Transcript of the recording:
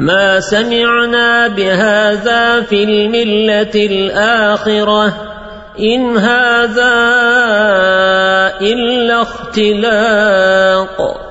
ما سمعنا بهذا في الملة الآخرة. إن هذا إلا اختلاق.